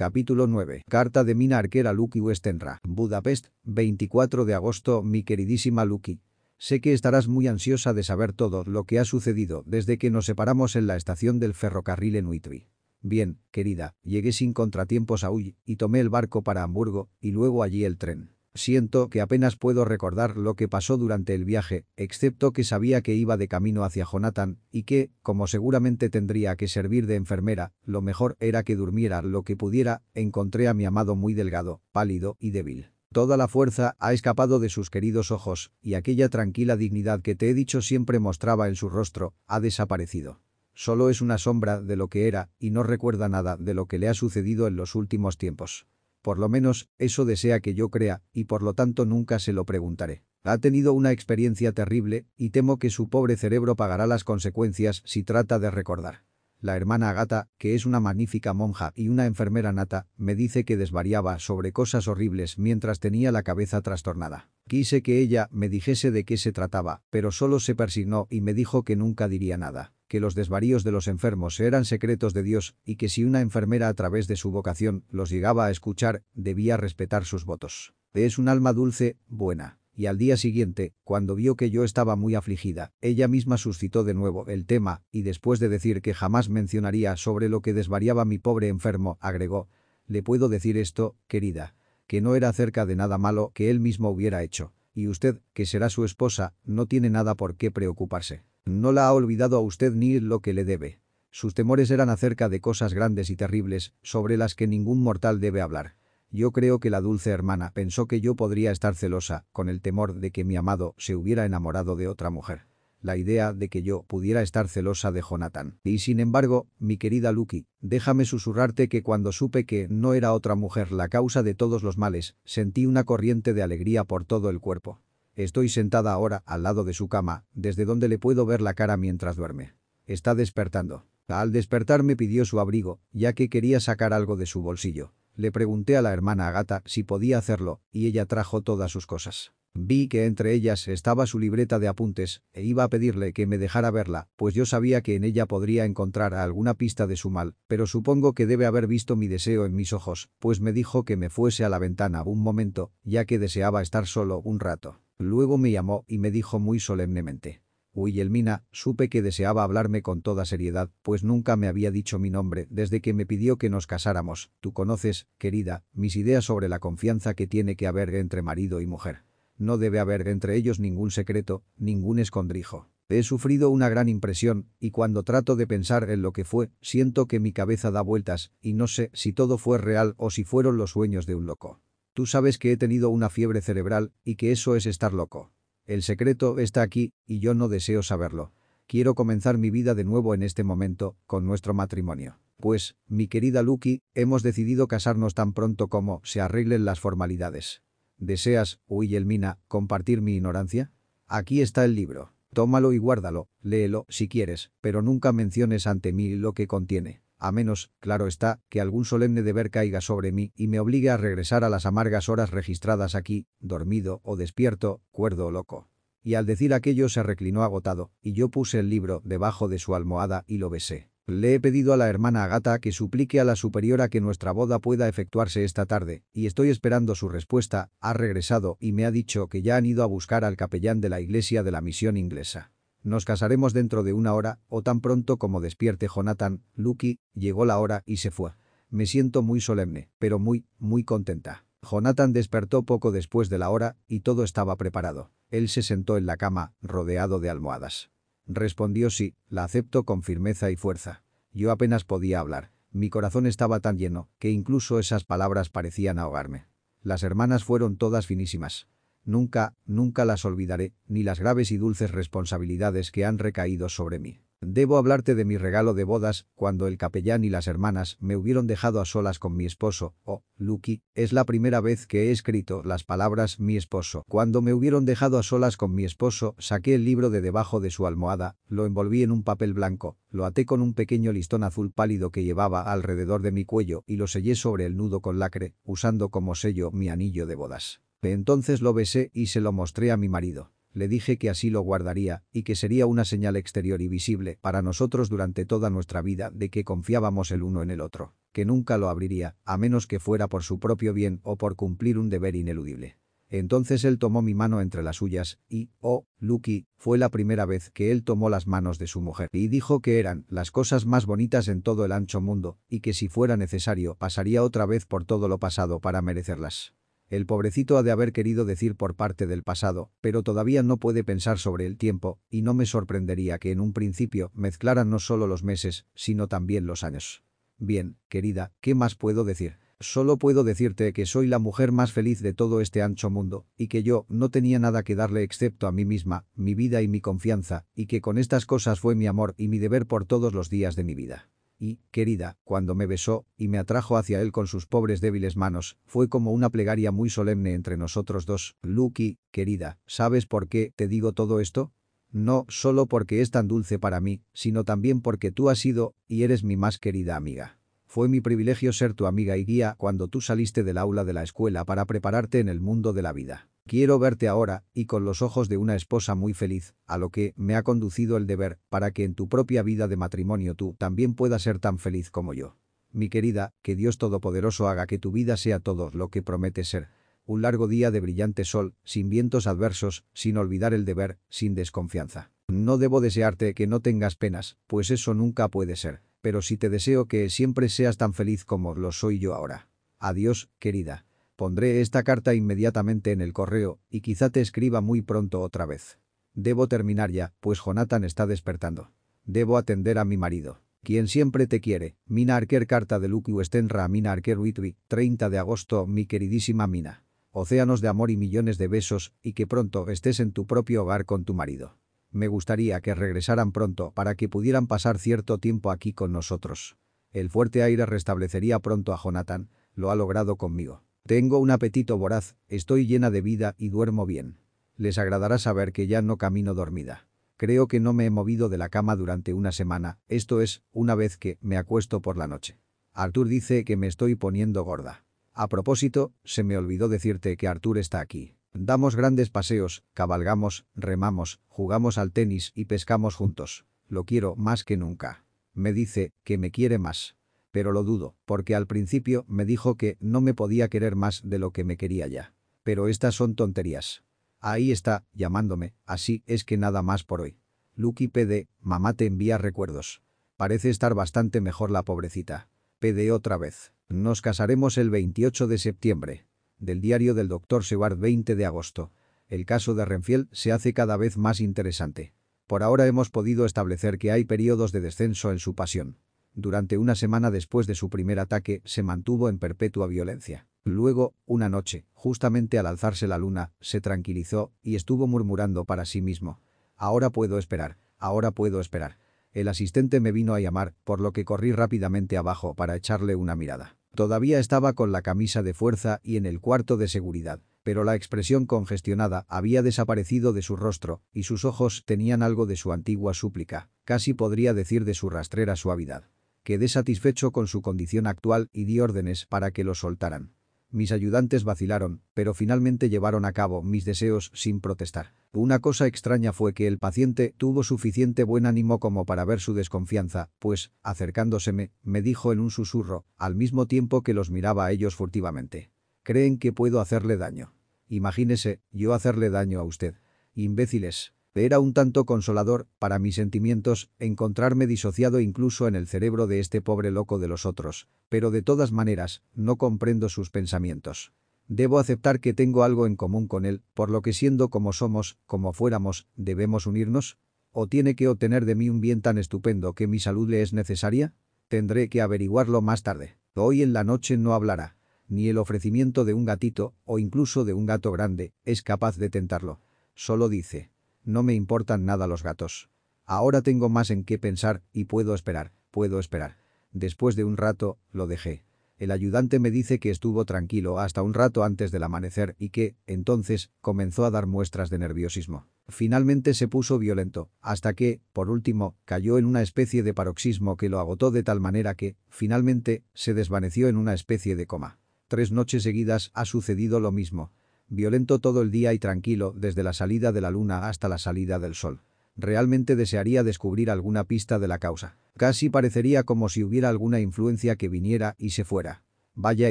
Capítulo 9. Carta de Mina Arquera Lucky Westenra. Budapest, 24 de agosto. Mi queridísima Lucky. Sé que estarás muy ansiosa de saber todo lo que ha sucedido desde que nos separamos en la estación del ferrocarril en Uitri. Bien, querida, llegué sin contratiempos a Uy y tomé el barco para Hamburgo y luego allí el tren. Siento que apenas puedo recordar lo que pasó durante el viaje, excepto que sabía que iba de camino hacia Jonathan y que, como seguramente tendría que servir de enfermera, lo mejor era que durmiera lo que pudiera, encontré a mi amado muy delgado, pálido y débil. Toda la fuerza ha escapado de sus queridos ojos, y aquella tranquila dignidad que te he dicho siempre mostraba en su rostro, ha desaparecido. Solo es una sombra de lo que era y no recuerda nada de lo que le ha sucedido en los últimos tiempos. Por lo menos, eso desea que yo crea, y por lo tanto nunca se lo preguntaré. Ha tenido una experiencia terrible, y temo que su pobre cerebro pagará las consecuencias si trata de recordar. La hermana Agata, que es una magnífica monja y una enfermera nata, me dice que desvariaba sobre cosas horribles mientras tenía la cabeza trastornada. Quise que ella me dijese de qué se trataba, pero solo se persignó y me dijo que nunca diría nada que los desvaríos de los enfermos eran secretos de Dios y que si una enfermera a través de su vocación los llegaba a escuchar, debía respetar sus votos. Es un alma dulce, buena. Y al día siguiente, cuando vio que yo estaba muy afligida, ella misma suscitó de nuevo el tema, y después de decir que jamás mencionaría sobre lo que desvariaba mi pobre enfermo, agregó, «Le puedo decir esto, querida, que no era acerca de nada malo que él mismo hubiera hecho, y usted, que será su esposa, no tiene nada por qué preocuparse». No la ha olvidado a usted ni lo que le debe. Sus temores eran acerca de cosas grandes y terribles, sobre las que ningún mortal debe hablar. Yo creo que la dulce hermana pensó que yo podría estar celosa, con el temor de que mi amado se hubiera enamorado de otra mujer. La idea de que yo pudiera estar celosa de Jonathan. Y sin embargo, mi querida Lucky, déjame susurrarte que cuando supe que no era otra mujer la causa de todos los males, sentí una corriente de alegría por todo el cuerpo. Estoy sentada ahora al lado de su cama, desde donde le puedo ver la cara mientras duerme. Está despertando. Al despertar me pidió su abrigo, ya que quería sacar algo de su bolsillo. Le pregunté a la hermana Agata si podía hacerlo, y ella trajo todas sus cosas. Vi que entre ellas estaba su libreta de apuntes, e iba a pedirle que me dejara verla, pues yo sabía que en ella podría encontrar alguna pista de su mal, pero supongo que debe haber visto mi deseo en mis ojos, pues me dijo que me fuese a la ventana un momento, ya que deseaba estar solo un rato. Luego me llamó y me dijo muy solemnemente. Elmina, supe que deseaba hablarme con toda seriedad, pues nunca me había dicho mi nombre desde que me pidió que nos casáramos. Tú conoces, querida, mis ideas sobre la confianza que tiene que haber entre marido y mujer. No debe haber entre ellos ningún secreto, ningún escondrijo. He sufrido una gran impresión, y cuando trato de pensar en lo que fue, siento que mi cabeza da vueltas, y no sé si todo fue real o si fueron los sueños de un loco. Tú sabes que he tenido una fiebre cerebral y que eso es estar loco. El secreto está aquí y yo no deseo saberlo. Quiero comenzar mi vida de nuevo en este momento, con nuestro matrimonio. Pues, mi querida Lucky, hemos decidido casarnos tan pronto como se arreglen las formalidades. ¿Deseas, Elmina, compartir mi ignorancia? Aquí está el libro. Tómalo y guárdalo, léelo si quieres, pero nunca menciones ante mí lo que contiene a menos, claro está, que algún solemne deber caiga sobre mí y me obligue a regresar a las amargas horas registradas aquí, dormido o despierto, cuerdo o loco. Y al decir aquello se reclinó agotado, y yo puse el libro debajo de su almohada y lo besé. Le he pedido a la hermana Agata que suplique a la superiora que nuestra boda pueda efectuarse esta tarde, y estoy esperando su respuesta, ha regresado y me ha dicho que ya han ido a buscar al capellán de la iglesia de la misión inglesa. Nos casaremos dentro de una hora o tan pronto como despierte Jonathan, Lucky, llegó la hora y se fue. Me siento muy solemne, pero muy, muy contenta. Jonathan despertó poco después de la hora y todo estaba preparado. Él se sentó en la cama, rodeado de almohadas. Respondió sí, la acepto con firmeza y fuerza. Yo apenas podía hablar. Mi corazón estaba tan lleno que incluso esas palabras parecían ahogarme. Las hermanas fueron todas finísimas. Nunca, nunca las olvidaré, ni las graves y dulces responsabilidades que han recaído sobre mí. Debo hablarte de mi regalo de bodas, cuando el capellán y las hermanas me hubieron dejado a solas con mi esposo, oh, Lucky, es la primera vez que he escrito las palabras mi esposo. Cuando me hubieron dejado a solas con mi esposo, saqué el libro de debajo de su almohada, lo envolví en un papel blanco, lo até con un pequeño listón azul pálido que llevaba alrededor de mi cuello y lo sellé sobre el nudo con lacre, usando como sello mi anillo de bodas. Entonces lo besé y se lo mostré a mi marido. Le dije que así lo guardaría y que sería una señal exterior y visible para nosotros durante toda nuestra vida de que confiábamos el uno en el otro. que nunca lo abriría, a menos que fuera por su propio bien o por cumplir un deber ineludible. Entonces él tomó mi mano entre las suyas y, oh, Lucky, fue la primera vez que él tomó las manos de su mujer y dijo que eran las cosas más bonitas en todo el ancho mundo y que si fuera necesario pasaría otra vez por todo lo pasado para merecerlas. El pobrecito ha de haber querido decir por parte del pasado, pero todavía no puede pensar sobre el tiempo, y no me sorprendería que en un principio mezclaran no solo los meses, sino también los años. Bien, querida, ¿qué más puedo decir? Solo puedo decirte que soy la mujer más feliz de todo este ancho mundo, y que yo no tenía nada que darle excepto a mí misma, mi vida y mi confianza, y que con estas cosas fue mi amor y mi deber por todos los días de mi vida. Y, querida, cuando me besó y me atrajo hacia él con sus pobres débiles manos, fue como una plegaria muy solemne entre nosotros dos. Lucky, querida, ¿sabes por qué te digo todo esto? No solo porque es tan dulce para mí, sino también porque tú has sido y eres mi más querida amiga. Fue mi privilegio ser tu amiga y guía cuando tú saliste del aula de la escuela para prepararte en el mundo de la vida. Quiero verte ahora, y con los ojos de una esposa muy feliz, a lo que me ha conducido el deber, para que en tu propia vida de matrimonio tú también puedas ser tan feliz como yo. Mi querida, que Dios Todopoderoso haga que tu vida sea todo lo que prometes ser. Un largo día de brillante sol, sin vientos adversos, sin olvidar el deber, sin desconfianza. No debo desearte que no tengas penas, pues eso nunca puede ser pero sí te deseo que siempre seas tan feliz como lo soy yo ahora. Adiós, querida. Pondré esta carta inmediatamente en el correo y quizá te escriba muy pronto otra vez. Debo terminar ya, pues Jonathan está despertando. Debo atender a mi marido. Quien siempre te quiere. Mina Arker Carta de Luke Westenra a Mina Arker Whitby, 30 de agosto, mi queridísima Mina. Océanos de amor y millones de besos, y que pronto estés en tu propio hogar con tu marido. Me gustaría que regresaran pronto para que pudieran pasar cierto tiempo aquí con nosotros. El fuerte aire restablecería pronto a Jonathan, lo ha logrado conmigo. Tengo un apetito voraz, estoy llena de vida y duermo bien. Les agradará saber que ya no camino dormida. Creo que no me he movido de la cama durante una semana, esto es, una vez que me acuesto por la noche. Arthur dice que me estoy poniendo gorda. A propósito, se me olvidó decirte que Arthur está aquí. Damos grandes paseos, cabalgamos, remamos, jugamos al tenis y pescamos juntos. Lo quiero más que nunca. Me dice que me quiere más. Pero lo dudo, porque al principio me dijo que no me podía querer más de lo que me quería ya. Pero estas son tonterías. Ahí está, llamándome, así es que nada más por hoy. Lucky PD, mamá te envía recuerdos. Parece estar bastante mejor la pobrecita. PD otra vez. Nos casaremos el 28 de septiembre del diario del Dr. Seward 20 de agosto. El caso de Renfield se hace cada vez más interesante. Por ahora hemos podido establecer que hay periodos de descenso en su pasión. Durante una semana después de su primer ataque, se mantuvo en perpetua violencia. Luego, una noche, justamente al alzarse la luna, se tranquilizó y estuvo murmurando para sí mismo. Ahora puedo esperar, ahora puedo esperar. El asistente me vino a llamar, por lo que corrí rápidamente abajo para echarle una mirada. Todavía estaba con la camisa de fuerza y en el cuarto de seguridad, pero la expresión congestionada había desaparecido de su rostro y sus ojos tenían algo de su antigua súplica, casi podría decir de su rastrera suavidad. Quedé satisfecho con su condición actual y di órdenes para que lo soltaran. Mis ayudantes vacilaron, pero finalmente llevaron a cabo mis deseos sin protestar. Una cosa extraña fue que el paciente tuvo suficiente buen ánimo como para ver su desconfianza, pues, acercándoseme, me dijo en un susurro, al mismo tiempo que los miraba a ellos furtivamente. ¿Creen que puedo hacerle daño? Imagínese, yo hacerle daño a usted. Imbéciles. Era un tanto consolador, para mis sentimientos, encontrarme disociado incluso en el cerebro de este pobre loco de los otros, pero de todas maneras, no comprendo sus pensamientos. Debo aceptar que tengo algo en común con él, por lo que siendo como somos, como fuéramos, ¿debemos unirnos? ¿O tiene que obtener de mí un bien tan estupendo que mi salud le es necesaria? Tendré que averiguarlo más tarde. Hoy en la noche no hablará. Ni el ofrecimiento de un gatito, o incluso de un gato grande, es capaz de tentarlo. Solo dice, no me importan nada los gatos. Ahora tengo más en qué pensar y puedo esperar, puedo esperar. Después de un rato, lo dejé. El ayudante me dice que estuvo tranquilo hasta un rato antes del amanecer y que, entonces, comenzó a dar muestras de nerviosismo. Finalmente se puso violento, hasta que, por último, cayó en una especie de paroxismo que lo agotó de tal manera que, finalmente, se desvaneció en una especie de coma. Tres noches seguidas ha sucedido lo mismo, violento todo el día y tranquilo desde la salida de la luna hasta la salida del sol. Realmente desearía descubrir alguna pista de la causa. Casi parecería como si hubiera alguna influencia que viniera y se fuera. Vaya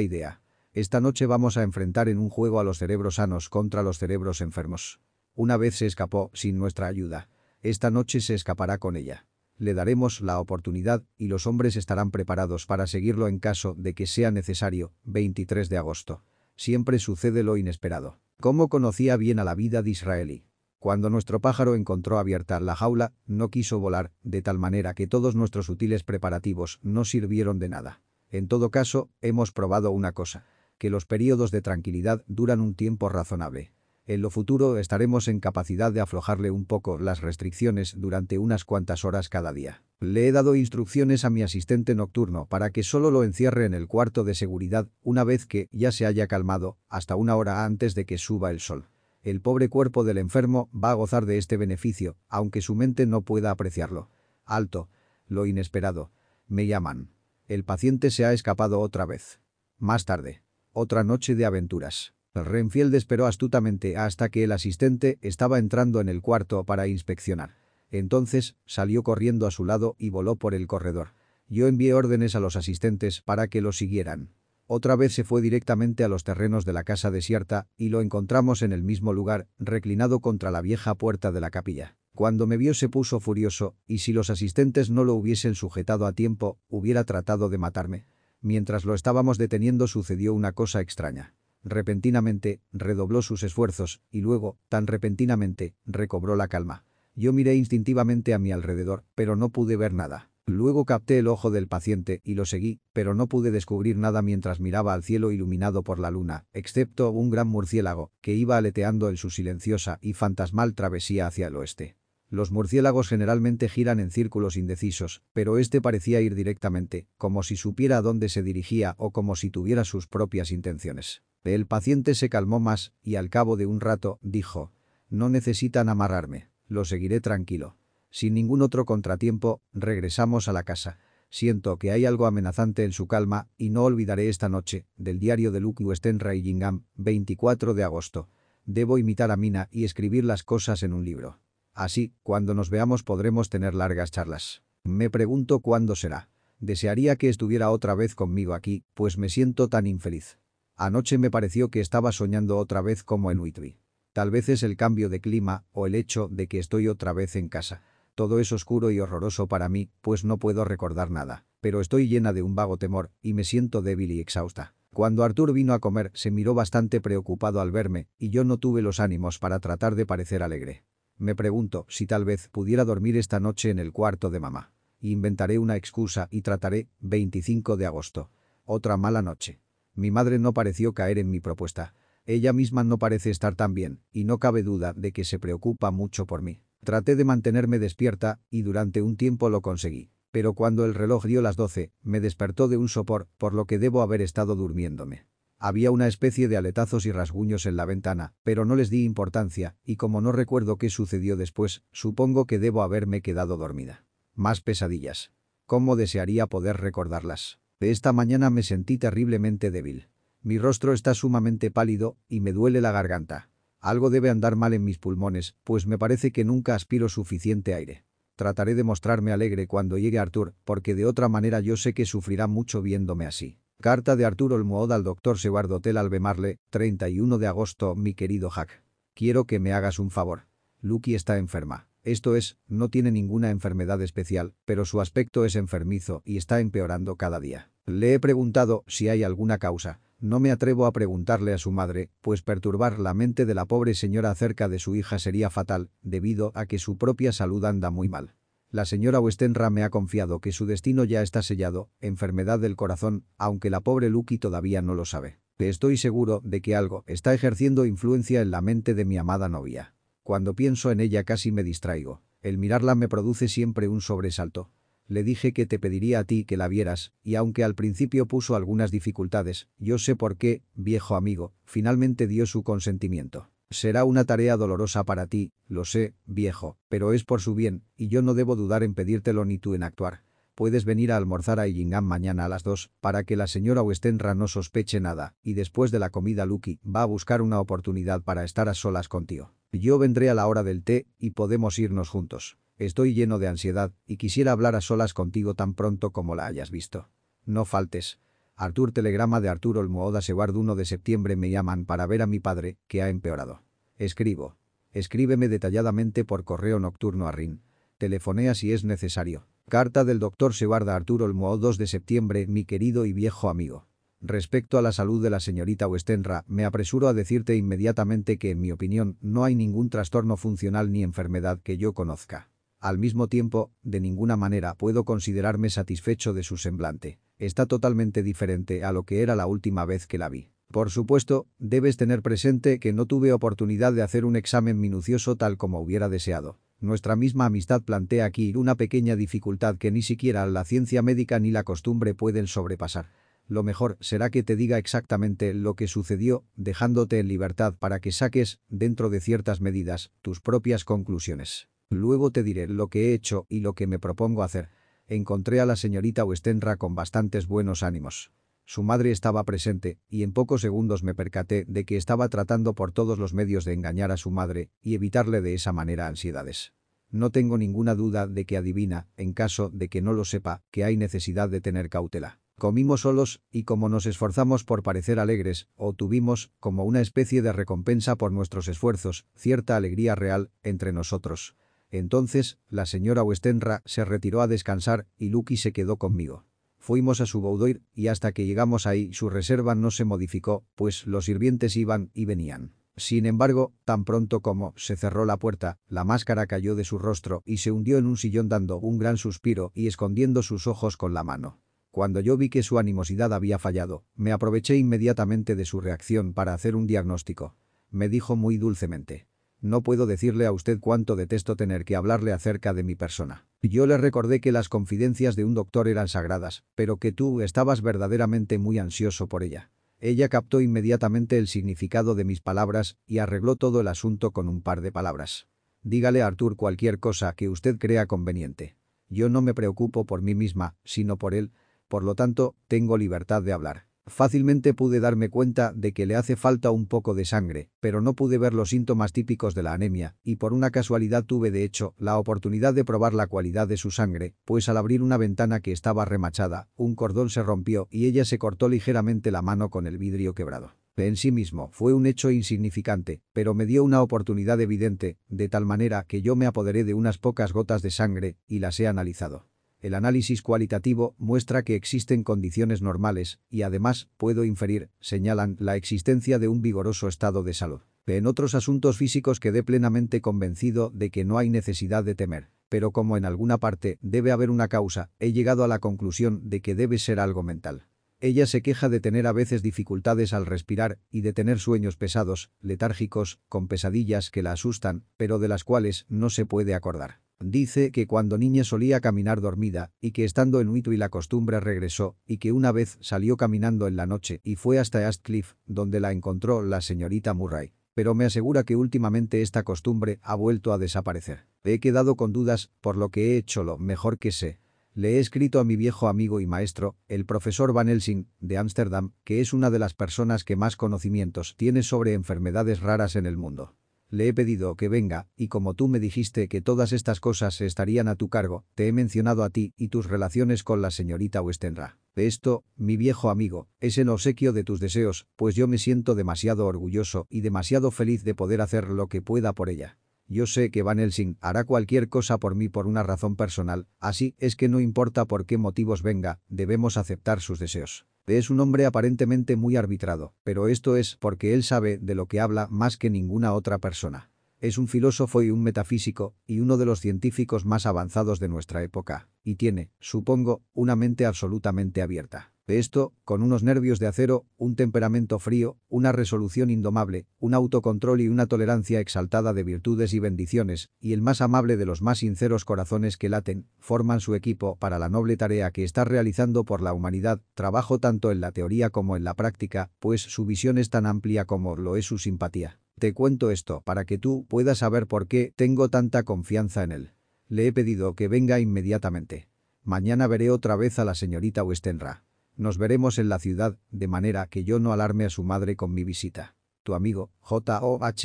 idea. Esta noche vamos a enfrentar en un juego a los cerebros sanos contra los cerebros enfermos. Una vez se escapó sin nuestra ayuda. Esta noche se escapará con ella. Le daremos la oportunidad y los hombres estarán preparados para seguirlo en caso de que sea necesario. 23 de agosto. Siempre sucede lo inesperado. ¿Cómo conocía bien a la vida de Israelí? Cuando nuestro pájaro encontró abierta la jaula, no quiso volar, de tal manera que todos nuestros sutiles preparativos no sirvieron de nada. En todo caso, hemos probado una cosa, que los períodos de tranquilidad duran un tiempo razonable. En lo futuro estaremos en capacidad de aflojarle un poco las restricciones durante unas cuantas horas cada día. Le he dado instrucciones a mi asistente nocturno para que solo lo encierre en el cuarto de seguridad una vez que ya se haya calmado, hasta una hora antes de que suba el sol. El pobre cuerpo del enfermo va a gozar de este beneficio, aunque su mente no pueda apreciarlo. Alto. Lo inesperado. Me llaman. El paciente se ha escapado otra vez. Más tarde. Otra noche de aventuras. Renfield esperó astutamente hasta que el asistente estaba entrando en el cuarto para inspeccionar. Entonces, salió corriendo a su lado y voló por el corredor. Yo envié órdenes a los asistentes para que lo siguieran. Otra vez se fue directamente a los terrenos de la casa desierta y lo encontramos en el mismo lugar, reclinado contra la vieja puerta de la capilla. Cuando me vio se puso furioso, y si los asistentes no lo hubiesen sujetado a tiempo, hubiera tratado de matarme. Mientras lo estábamos deteniendo sucedió una cosa extraña. Repentinamente, redobló sus esfuerzos, y luego, tan repentinamente, recobró la calma. Yo miré instintivamente a mi alrededor, pero no pude ver nada. Luego capté el ojo del paciente y lo seguí, pero no pude descubrir nada mientras miraba al cielo iluminado por la luna, excepto un gran murciélago que iba aleteando en su silenciosa y fantasmal travesía hacia el oeste. Los murciélagos generalmente giran en círculos indecisos, pero este parecía ir directamente, como si supiera a dónde se dirigía o como si tuviera sus propias intenciones. El paciente se calmó más y al cabo de un rato dijo, «No necesitan amarrarme, lo seguiré tranquilo». Sin ningún otro contratiempo, regresamos a la casa. Siento que hay algo amenazante en su calma y no olvidaré esta noche, del diario de Luke Westenra y Gingham, 24 de agosto. Debo imitar a Mina y escribir las cosas en un libro. Así, cuando nos veamos podremos tener largas charlas. Me pregunto cuándo será. Desearía que estuviera otra vez conmigo aquí, pues me siento tan infeliz. Anoche me pareció que estaba soñando otra vez como en Whitby. Tal vez es el cambio de clima o el hecho de que estoy otra vez en casa. Todo es oscuro y horroroso para mí, pues no puedo recordar nada. Pero estoy llena de un vago temor, y me siento débil y exhausta. Cuando Arthur vino a comer, se miró bastante preocupado al verme, y yo no tuve los ánimos para tratar de parecer alegre. Me pregunto si tal vez pudiera dormir esta noche en el cuarto de mamá. Inventaré una excusa y trataré, 25 de agosto. Otra mala noche. Mi madre no pareció caer en mi propuesta. Ella misma no parece estar tan bien, y no cabe duda de que se preocupa mucho por mí. Traté de mantenerme despierta y durante un tiempo lo conseguí. Pero cuando el reloj dio las doce, me despertó de un sopor, por lo que debo haber estado durmiéndome. Había una especie de aletazos y rasguños en la ventana, pero no les di importancia, y como no recuerdo qué sucedió después, supongo que debo haberme quedado dormida. Más pesadillas. ¿Cómo desearía poder recordarlas? De esta mañana me sentí terriblemente débil. Mi rostro está sumamente pálido y me duele la garganta. Algo debe andar mal en mis pulmones, pues me parece que nunca aspiro suficiente aire. Trataré de mostrarme alegre cuando llegue Arthur, porque de otra manera yo sé que sufrirá mucho viéndome así. Carta de Arthur Olmood al Dr. Seward Hotel Albemarle, 31 de agosto, mi querido Jack. Quiero que me hagas un favor. Lucky está enferma. Esto es, no tiene ninguna enfermedad especial, pero su aspecto es enfermizo y está empeorando cada día. Le he preguntado si hay alguna causa, no me atrevo a preguntarle a su madre, pues perturbar la mente de la pobre señora acerca de su hija sería fatal, debido a que su propia salud anda muy mal. La señora Westenra me ha confiado que su destino ya está sellado, enfermedad del corazón, aunque la pobre Lucky todavía no lo sabe. Estoy seguro de que algo está ejerciendo influencia en la mente de mi amada novia. Cuando pienso en ella casi me distraigo. El mirarla me produce siempre un sobresalto. Le dije que te pediría a ti que la vieras, y aunque al principio puso algunas dificultades, yo sé por qué, viejo amigo, finalmente dio su consentimiento. Será una tarea dolorosa para ti, lo sé, viejo, pero es por su bien, y yo no debo dudar en pedírtelo ni tú en actuar. Puedes venir a almorzar a Illingham mañana a las dos, para que la señora Westenra no sospeche nada, y después de la comida Lucky va a buscar una oportunidad para estar a solas contigo. Yo vendré a la hora del té y podemos irnos juntos. Estoy lleno de ansiedad y quisiera hablar a solas contigo tan pronto como la hayas visto. No faltes. Artur telegrama de Artur Olmoda Seward 1 de septiembre me llaman para ver a mi padre, que ha empeorado. Escribo. Escríbeme detalladamente por correo nocturno a Rin. Telefonea si es necesario. Carta del doctor Seward a Artur Olmo 2 de septiembre mi querido y viejo amigo. Respecto a la salud de la señorita Westenra, me apresuro a decirte inmediatamente que, en mi opinión, no hay ningún trastorno funcional ni enfermedad que yo conozca. Al mismo tiempo, de ninguna manera puedo considerarme satisfecho de su semblante. Está totalmente diferente a lo que era la última vez que la vi. Por supuesto, debes tener presente que no tuve oportunidad de hacer un examen minucioso tal como hubiera deseado. Nuestra misma amistad plantea aquí una pequeña dificultad que ni siquiera la ciencia médica ni la costumbre pueden sobrepasar. Lo mejor será que te diga exactamente lo que sucedió, dejándote en libertad para que saques, dentro de ciertas medidas, tus propias conclusiones. Luego te diré lo que he hecho y lo que me propongo hacer. Encontré a la señorita Westenra con bastantes buenos ánimos. Su madre estaba presente, y en pocos segundos me percaté de que estaba tratando por todos los medios de engañar a su madre y evitarle de esa manera ansiedades. No tengo ninguna duda de que adivina, en caso de que no lo sepa, que hay necesidad de tener cautela. Comimos solos, y como nos esforzamos por parecer alegres, obtuvimos, como una especie de recompensa por nuestros esfuerzos, cierta alegría real, entre nosotros. Entonces, la señora Westenra se retiró a descansar y Lucky se quedó conmigo. Fuimos a su boudoir y hasta que llegamos ahí su reserva no se modificó, pues los sirvientes iban y venían. Sin embargo, tan pronto como se cerró la puerta, la máscara cayó de su rostro y se hundió en un sillón dando un gran suspiro y escondiendo sus ojos con la mano. Cuando yo vi que su animosidad había fallado, me aproveché inmediatamente de su reacción para hacer un diagnóstico. Me dijo muy dulcemente. No puedo decirle a usted cuánto detesto tener que hablarle acerca de mi persona. Yo le recordé que las confidencias de un doctor eran sagradas, pero que tú estabas verdaderamente muy ansioso por ella. Ella captó inmediatamente el significado de mis palabras y arregló todo el asunto con un par de palabras. Dígale a Artur cualquier cosa que usted crea conveniente. Yo no me preocupo por mí misma, sino por él, por lo tanto, tengo libertad de hablar. Fácilmente pude darme cuenta de que le hace falta un poco de sangre, pero no pude ver los síntomas típicos de la anemia, y por una casualidad tuve de hecho la oportunidad de probar la cualidad de su sangre, pues al abrir una ventana que estaba remachada, un cordón se rompió y ella se cortó ligeramente la mano con el vidrio quebrado. En sí mismo fue un hecho insignificante, pero me dio una oportunidad evidente, de tal manera que yo me apoderé de unas pocas gotas de sangre y las he analizado. El análisis cualitativo muestra que existen condiciones normales y además, puedo inferir, señalan la existencia de un vigoroso estado de salud. En otros asuntos físicos quedé plenamente convencido de que no hay necesidad de temer. Pero como en alguna parte debe haber una causa, he llegado a la conclusión de que debe ser algo mental. Ella se queja de tener a veces dificultades al respirar y de tener sueños pesados, letárgicos, con pesadillas que la asustan, pero de las cuales no se puede acordar. Dice que cuando niña solía caminar dormida y que estando en y la costumbre regresó y que una vez salió caminando en la noche y fue hasta Astcliff, donde la encontró la señorita Murray. Pero me asegura que últimamente esta costumbre ha vuelto a desaparecer. He quedado con dudas, por lo que he hecho lo mejor que sé. Le he escrito a mi viejo amigo y maestro, el profesor Van Helsing, de Ámsterdam, que es una de las personas que más conocimientos tiene sobre enfermedades raras en el mundo. Le he pedido que venga, y como tú me dijiste que todas estas cosas estarían a tu cargo, te he mencionado a ti y tus relaciones con la señorita Westenra. Esto, mi viejo amigo, es en obsequio de tus deseos, pues yo me siento demasiado orgulloso y demasiado feliz de poder hacer lo que pueda por ella. Yo sé que Van Helsing hará cualquier cosa por mí por una razón personal, así es que no importa por qué motivos venga, debemos aceptar sus deseos. Es un hombre aparentemente muy arbitrado, pero esto es porque él sabe de lo que habla más que ninguna otra persona. Es un filósofo y un metafísico, y uno de los científicos más avanzados de nuestra época, y tiene, supongo, una mente absolutamente abierta. De esto, con unos nervios de acero, un temperamento frío, una resolución indomable, un autocontrol y una tolerancia exaltada de virtudes y bendiciones, y el más amable de los más sinceros corazones que laten, forman su equipo para la noble tarea que está realizando por la humanidad, trabajo tanto en la teoría como en la práctica, pues su visión es tan amplia como lo es su simpatía. Te cuento esto para que tú puedas saber por qué tengo tanta confianza en él. Le he pedido que venga inmediatamente. Mañana veré otra vez a la señorita Westenra. Nos veremos en la ciudad, de manera que yo no alarme a su madre con mi visita. tu amigo, J-O-H-N-S-E-W-R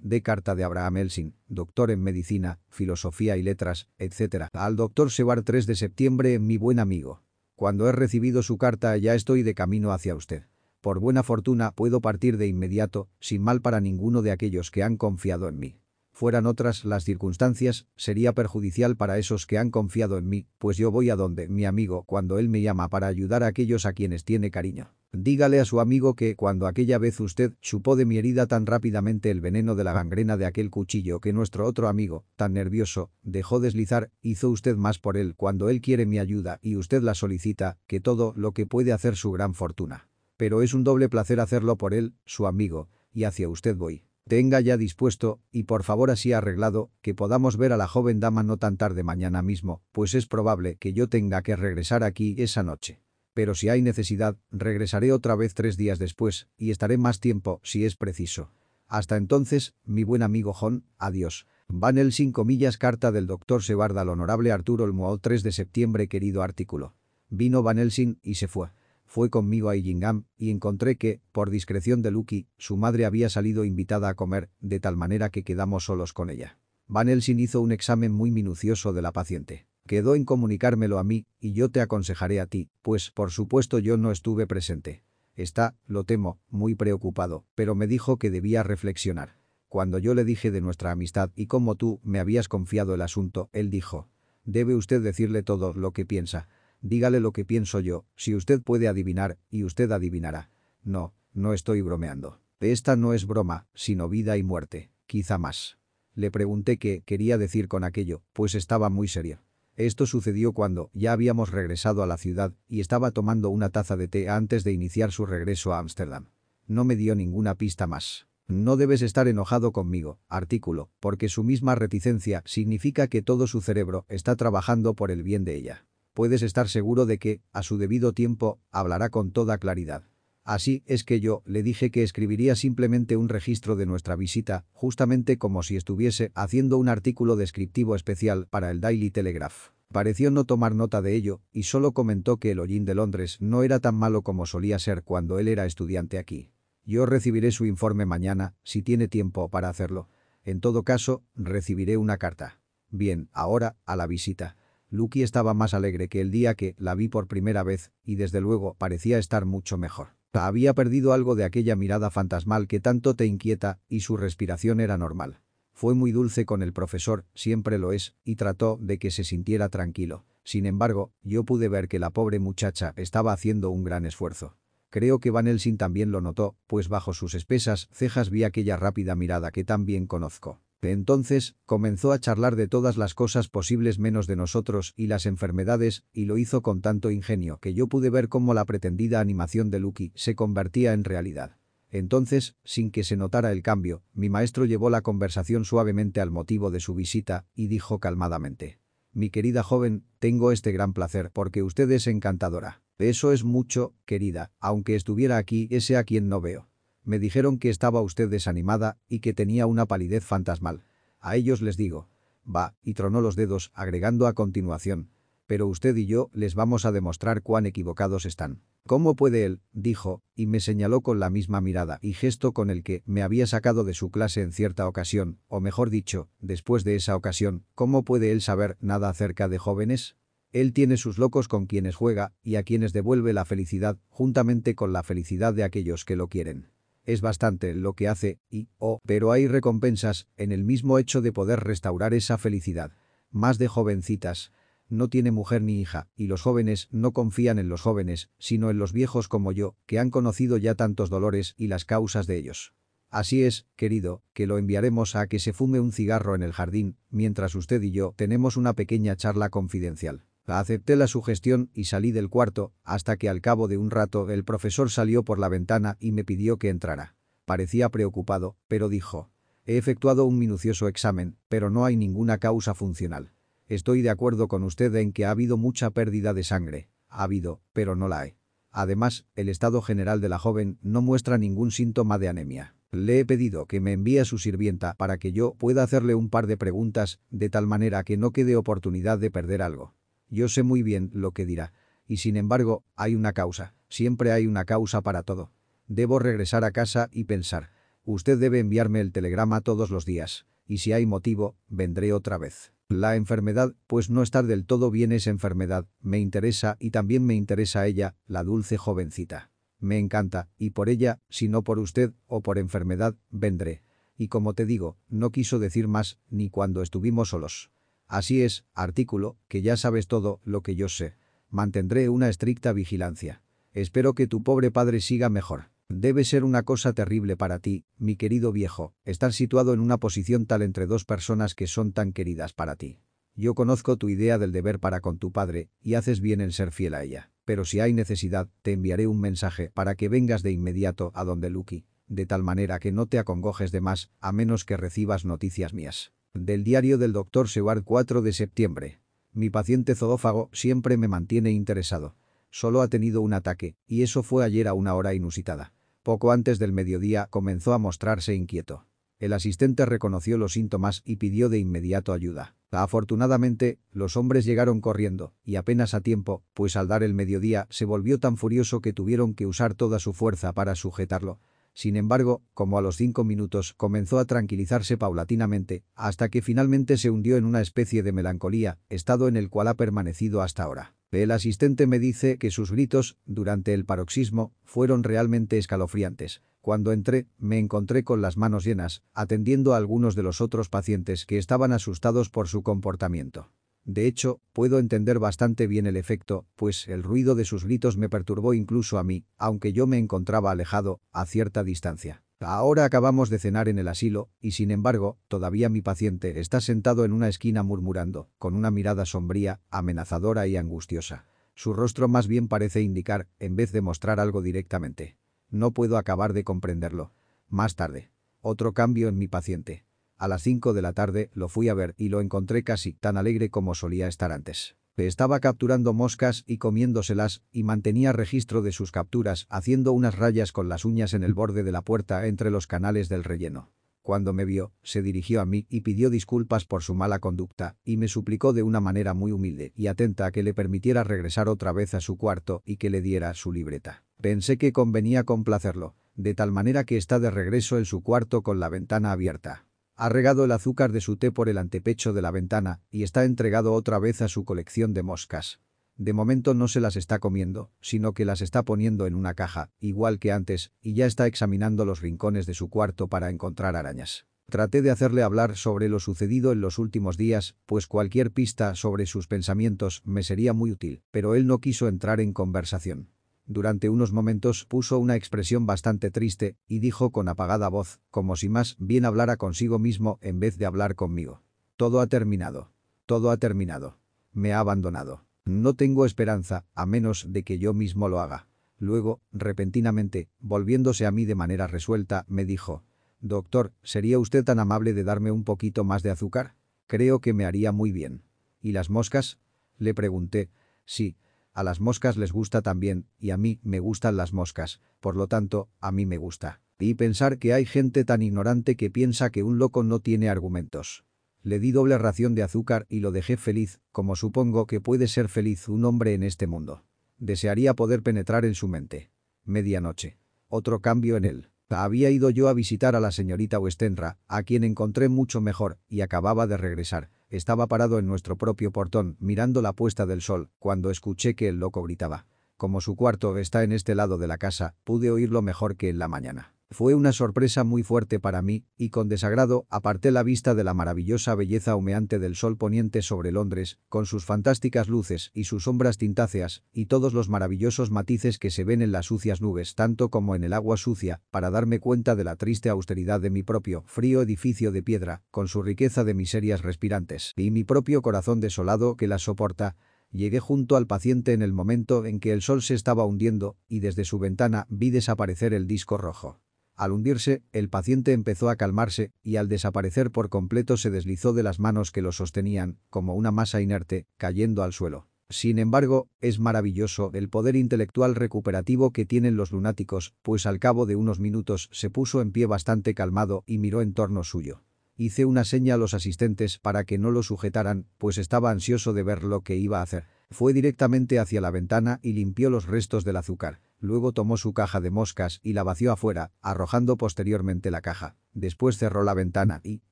de carta de Abraham Elsing, doctor en medicina, filosofía y letras, etc. Al doctor Sebar 3 de septiembre, mi buen amigo. Cuando he recibido su carta ya estoy de camino hacia usted. Por buena fortuna puedo partir de inmediato, sin mal para ninguno de aquellos que han confiado en mí. Fueran otras las circunstancias, sería perjudicial para esos que han confiado en mí, pues yo voy a donde mi amigo cuando él me llama para ayudar a aquellos a quienes tiene cariño. Dígale a su amigo que cuando aquella vez usted chupó de mi herida tan rápidamente el veneno de la gangrena de aquel cuchillo que nuestro otro amigo, tan nervioso, dejó deslizar, hizo usted más por él cuando él quiere mi ayuda y usted la solicita, que todo lo que puede hacer su gran fortuna. Pero es un doble placer hacerlo por él, su amigo, y hacia usted voy. Tenga ya dispuesto, y por favor así arreglado, que podamos ver a la joven dama no tan tarde mañana mismo, pues es probable que yo tenga que regresar aquí esa noche pero si hay necesidad, regresaré otra vez tres días después, y estaré más tiempo si es preciso. Hasta entonces, mi buen amigo John, adiós. Van el 5 millas carta del doctor Sebarda al honorable Arturo Olmoa 3 de septiembre querido artículo. Vino Van Helsing y se fue. Fue conmigo a Illingam y encontré que, por discreción de Lucky, su madre había salido invitada a comer, de tal manera que quedamos solos con ella. Van Helsing hizo un examen muy minucioso de la paciente. Quedó en comunicármelo a mí, y yo te aconsejaré a ti, pues por supuesto yo no estuve presente. Está, lo temo, muy preocupado, pero me dijo que debía reflexionar. Cuando yo le dije de nuestra amistad y cómo tú me habías confiado el asunto, él dijo, debe usted decirle todo lo que piensa. Dígale lo que pienso yo, si usted puede adivinar, y usted adivinará. No, no estoy bromeando. Esta no es broma, sino vida y muerte, quizá más. Le pregunté qué quería decir con aquello, pues estaba muy serio. Esto sucedió cuando ya habíamos regresado a la ciudad y estaba tomando una taza de té antes de iniciar su regreso a Ámsterdam. No me dio ninguna pista más. No debes estar enojado conmigo, artículo, porque su misma reticencia significa que todo su cerebro está trabajando por el bien de ella. Puedes estar seguro de que, a su debido tiempo, hablará con toda claridad. Así es que yo le dije que escribiría simplemente un registro de nuestra visita, justamente como si estuviese haciendo un artículo descriptivo especial para el Daily Telegraph. Pareció no tomar nota de ello, y solo comentó que el hollín de Londres no era tan malo como solía ser cuando él era estudiante aquí. Yo recibiré su informe mañana, si tiene tiempo para hacerlo. En todo caso, recibiré una carta. Bien, ahora, a la visita. Lucky estaba más alegre que el día que la vi por primera vez, y desde luego parecía estar mucho mejor. Había perdido algo de aquella mirada fantasmal que tanto te inquieta y su respiración era normal. Fue muy dulce con el profesor, siempre lo es, y trató de que se sintiera tranquilo. Sin embargo, yo pude ver que la pobre muchacha estaba haciendo un gran esfuerzo. Creo que Van Helsing también lo notó, pues bajo sus espesas cejas vi aquella rápida mirada que tan bien conozco. Entonces, comenzó a charlar de todas las cosas posibles menos de nosotros y las enfermedades, y lo hizo con tanto ingenio que yo pude ver cómo la pretendida animación de Lucky se convertía en realidad. Entonces, sin que se notara el cambio, mi maestro llevó la conversación suavemente al motivo de su visita y dijo calmadamente. Mi querida joven, tengo este gran placer porque usted es encantadora. Eso es mucho, querida, aunque estuviera aquí ese a quien no veo. Me dijeron que estaba usted desanimada y que tenía una palidez fantasmal. A ellos les digo. Va, y tronó los dedos, agregando a continuación. Pero usted y yo les vamos a demostrar cuán equivocados están. ¿Cómo puede él? dijo, y me señaló con la misma mirada y gesto con el que me había sacado de su clase en cierta ocasión, o mejor dicho, después de esa ocasión, ¿cómo puede él saber nada acerca de jóvenes? Él tiene sus locos con quienes juega y a quienes devuelve la felicidad, juntamente con la felicidad de aquellos que lo quieren. Es bastante lo que hace y, oh, pero hay recompensas en el mismo hecho de poder restaurar esa felicidad. Más de jovencitas. No tiene mujer ni hija, y los jóvenes no confían en los jóvenes, sino en los viejos como yo, que han conocido ya tantos dolores y las causas de ellos. Así es, querido, que lo enviaremos a que se fume un cigarro en el jardín, mientras usted y yo tenemos una pequeña charla confidencial. Acepté la sugestión y salí del cuarto, hasta que al cabo de un rato el profesor salió por la ventana y me pidió que entrara. Parecía preocupado, pero dijo, he efectuado un minucioso examen, pero no hay ninguna causa funcional. Estoy de acuerdo con usted en que ha habido mucha pérdida de sangre. Ha habido, pero no la hay. Además, el estado general de la joven no muestra ningún síntoma de anemia. Le he pedido que me envíe a su sirvienta para que yo pueda hacerle un par de preguntas, de tal manera que no quede oportunidad de perder algo. Yo sé muy bien lo que dirá. Y sin embargo, hay una causa. Siempre hay una causa para todo. Debo regresar a casa y pensar. Usted debe enviarme el telegrama todos los días. Y si hay motivo, vendré otra vez. La enfermedad, pues no estar del todo bien es enfermedad, me interesa y también me interesa ella, la dulce jovencita. Me encanta, y por ella, si no por usted, o por enfermedad, vendré. Y como te digo, no quiso decir más, ni cuando estuvimos solos. Así es, artículo, que ya sabes todo lo que yo sé. Mantendré una estricta vigilancia. Espero que tu pobre padre siga mejor. Debe ser una cosa terrible para ti, mi querido viejo, estar situado en una posición tal entre dos personas que son tan queridas para ti. Yo conozco tu idea del deber para con tu padre, y haces bien en ser fiel a ella. Pero si hay necesidad, te enviaré un mensaje para que vengas de inmediato a donde Lucky, de tal manera que no te acongojes de más, a menos que recibas noticias mías. Del diario del doctor Seward 4 de septiembre. Mi paciente zoófago siempre me mantiene interesado. Solo ha tenido un ataque, y eso fue ayer a una hora inusitada. Poco antes del mediodía comenzó a mostrarse inquieto. El asistente reconoció los síntomas y pidió de inmediato ayuda. Afortunadamente, los hombres llegaron corriendo, y apenas a tiempo, pues al dar el mediodía se volvió tan furioso que tuvieron que usar toda su fuerza para sujetarlo. Sin embargo, como a los cinco minutos comenzó a tranquilizarse paulatinamente, hasta que finalmente se hundió en una especie de melancolía, estado en el cual ha permanecido hasta ahora. El asistente me dice que sus gritos, durante el paroxismo, fueron realmente escalofriantes. Cuando entré, me encontré con las manos llenas, atendiendo a algunos de los otros pacientes que estaban asustados por su comportamiento. De hecho, puedo entender bastante bien el efecto, pues el ruido de sus gritos me perturbó incluso a mí, aunque yo me encontraba alejado, a cierta distancia. Ahora acabamos de cenar en el asilo, y sin embargo, todavía mi paciente está sentado en una esquina murmurando, con una mirada sombría, amenazadora y angustiosa. Su rostro más bien parece indicar, en vez de mostrar algo directamente. No puedo acabar de comprenderlo. Más tarde. Otro cambio en mi paciente. A las 5 de la tarde lo fui a ver y lo encontré casi tan alegre como solía estar antes. Estaba capturando moscas y comiéndoselas y mantenía registro de sus capturas haciendo unas rayas con las uñas en el borde de la puerta entre los canales del relleno. Cuando me vio, se dirigió a mí y pidió disculpas por su mala conducta, y me suplicó de una manera muy humilde y atenta que le permitiera regresar otra vez a su cuarto y que le diera su libreta. Pensé que convenía complacerlo, de tal manera que está de regreso en su cuarto con la ventana abierta. Ha regado el azúcar de su té por el antepecho de la ventana y está entregado otra vez a su colección de moscas. De momento no se las está comiendo, sino que las está poniendo en una caja, igual que antes, y ya está examinando los rincones de su cuarto para encontrar arañas. Traté de hacerle hablar sobre lo sucedido en los últimos días, pues cualquier pista sobre sus pensamientos me sería muy útil, pero él no quiso entrar en conversación. Durante unos momentos puso una expresión bastante triste y dijo con apagada voz, como si más bien hablara consigo mismo en vez de hablar conmigo. Todo ha terminado. Todo ha terminado. Me ha abandonado. No tengo esperanza, a menos de que yo mismo lo haga. Luego, repentinamente, volviéndose a mí de manera resuelta, me dijo, «Doctor, ¿sería usted tan amable de darme un poquito más de azúcar? Creo que me haría muy bien». ¿Y las moscas? Le pregunté. «Sí, a las moscas les gusta también, y a mí me gustan las moscas, por lo tanto, a mí me gusta. Y pensar que hay gente tan ignorante que piensa que un loco no tiene argumentos. Le di doble ración de azúcar y lo dejé feliz, como supongo que puede ser feliz un hombre en este mundo. Desearía poder penetrar en su mente. Medianoche. Otro cambio en él. Había ido yo a visitar a la señorita Westenra, a quien encontré mucho mejor, y acababa de regresar. Estaba parado en nuestro propio portón, mirando la puesta del sol, cuando escuché que el loco gritaba. Como su cuarto está en este lado de la casa, pude oírlo mejor que en la mañana. Fue una sorpresa muy fuerte para mí, y con desagrado aparté la vista de la maravillosa belleza humeante del sol poniente sobre Londres, con sus fantásticas luces y sus sombras tintáceas, y todos los maravillosos matices que se ven en las sucias nubes tanto como en el agua sucia, para darme cuenta de la triste austeridad de mi propio, frío edificio de piedra, con su riqueza de miserias respirantes, y mi propio corazón desolado que las soporta, Llegué junto al paciente en el momento en que el sol se estaba hundiendo y desde su ventana vi desaparecer el disco rojo. Al hundirse, el paciente empezó a calmarse y al desaparecer por completo se deslizó de las manos que lo sostenían, como una masa inerte, cayendo al suelo. Sin embargo, es maravilloso el poder intelectual recuperativo que tienen los lunáticos, pues al cabo de unos minutos se puso en pie bastante calmado y miró en torno suyo. Hice una seña a los asistentes para que no lo sujetaran, pues estaba ansioso de ver lo que iba a hacer. Fue directamente hacia la ventana y limpió los restos del azúcar. Luego tomó su caja de moscas y la vació afuera, arrojando posteriormente la caja. Después cerró la ventana y,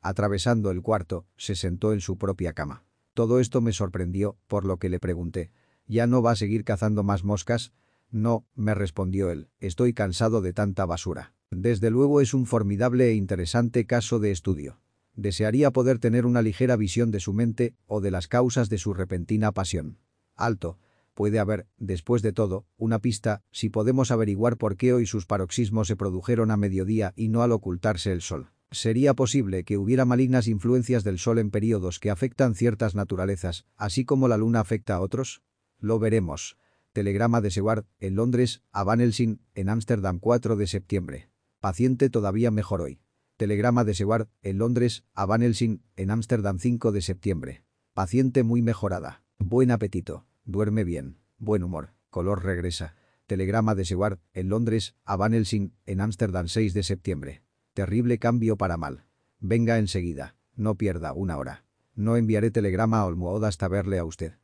atravesando el cuarto, se sentó en su propia cama. Todo esto me sorprendió, por lo que le pregunté. ¿Ya no va a seguir cazando más moscas? No, me respondió él, estoy cansado de tanta basura. Desde luego es un formidable e interesante caso de estudio. Desearía poder tener una ligera visión de su mente o de las causas de su repentina pasión. Alto, puede haber, después de todo, una pista, si podemos averiguar por qué hoy sus paroxismos se produjeron a mediodía y no al ocultarse el sol. Sería posible que hubiera malignas influencias del sol en periodos que afectan ciertas naturalezas, así como la luna afecta a otros? Lo veremos. Telegrama de Seward, en Londres, a Van Helsing, en Ámsterdam 4 de septiembre. Paciente todavía mejor hoy. Telegrama de Seward, en Londres, a Van Helsing, en Ámsterdam 5 de septiembre. Paciente muy mejorada. Buen apetito. Duerme bien. Buen humor. Color regresa. Telegrama de Seward, en Londres, a Van Helsing, en Ámsterdam 6 de septiembre. Terrible cambio para mal. Venga enseguida. No pierda una hora. No enviaré telegrama a Olmuoda hasta verle a usted.